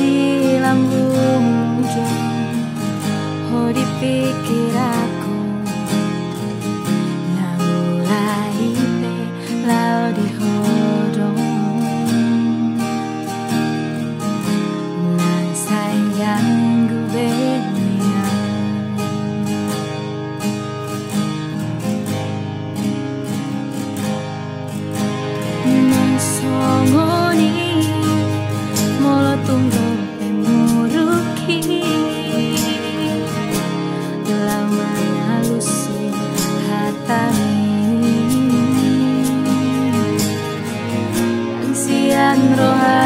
di lambung jam, oh di pikiran. dan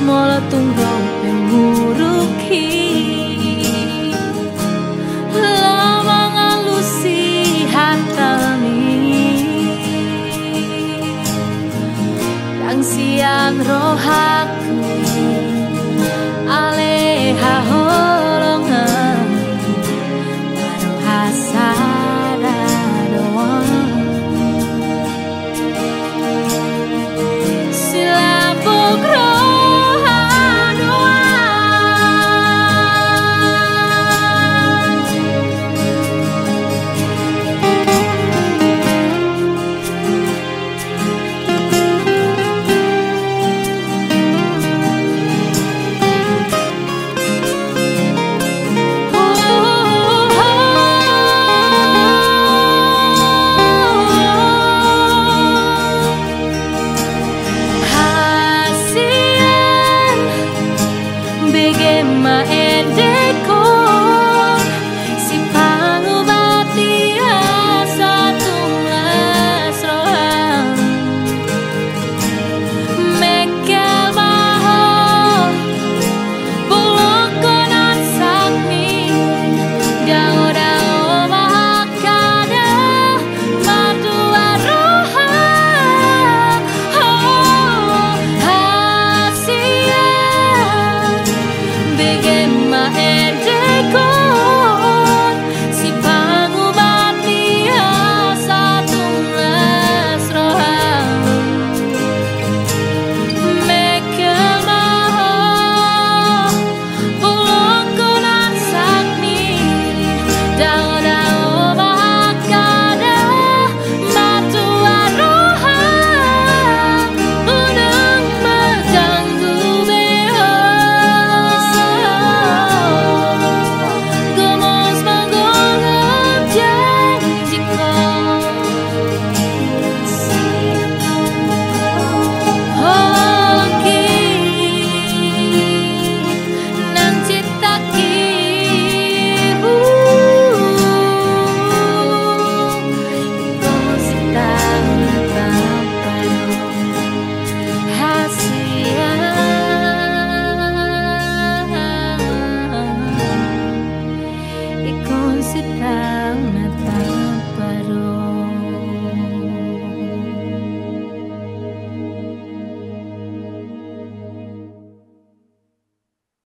Mola tunggal penguruki Lama ngalusi hatami yang siang rohaku Aleha horongan. Baru hasa